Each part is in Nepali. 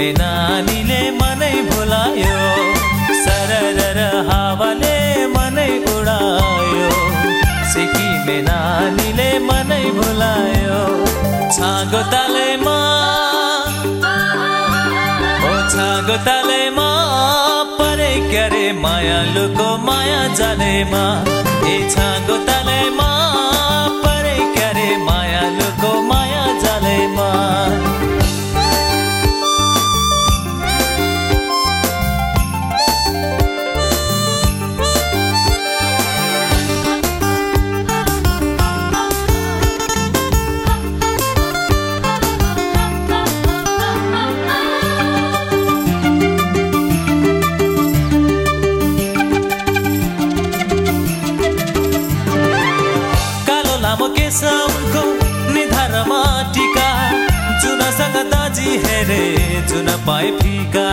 मेनानीले मनै भुलायो सरर हावाले मनै उडायो। सिकी मेनानीले मनै भुलायो छाँगो तलैमा ओ छाँगो तलैमा परे क्यारे माया लुको माया जानेमा ए छाँगो तलैमा जुन पाए फिका।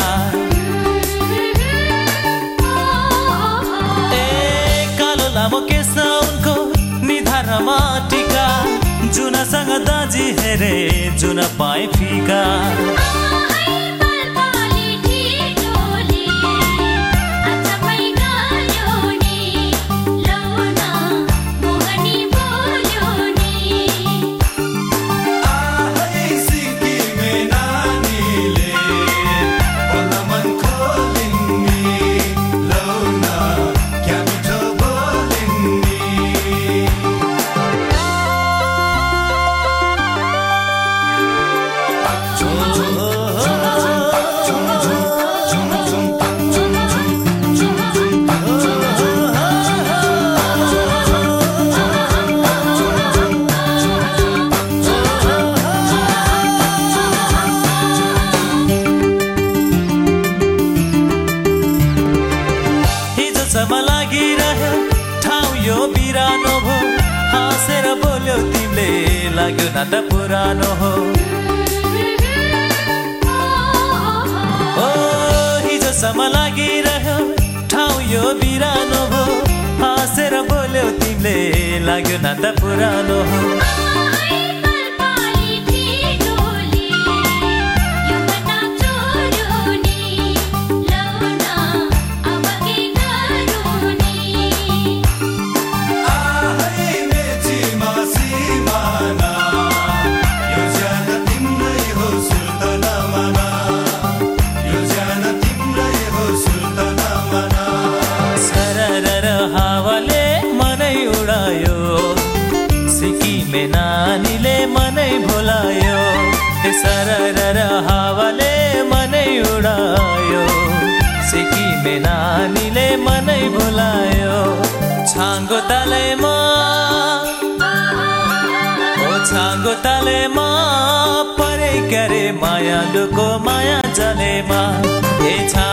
ए कालो लामो केस उनको निधारमा टिका। जुनसँग दाजी हेरे जुन पाए फिका। हिजोसम्म लागिरह्यो ठाउँ यो बिरानो भो हाँसेर बोल्यो तिमीले लाग्यो न त पुरानो हो। ओ हिजोसम्म लागिरह्यो ठाउँ यो बिरानो भो हाँसेर बोल्यो तिमीले लाग्यो न त पुरानो हो। सिक्किमे नानीले मनै भुलायो सरर हावाले मनै उडायो। सिक्किमे नानीले मनै भुलायो छाङ्गो तालैमा ओ छाङ्गो तालैमा परे मायालुको माया जालेमा ए छाङ्गो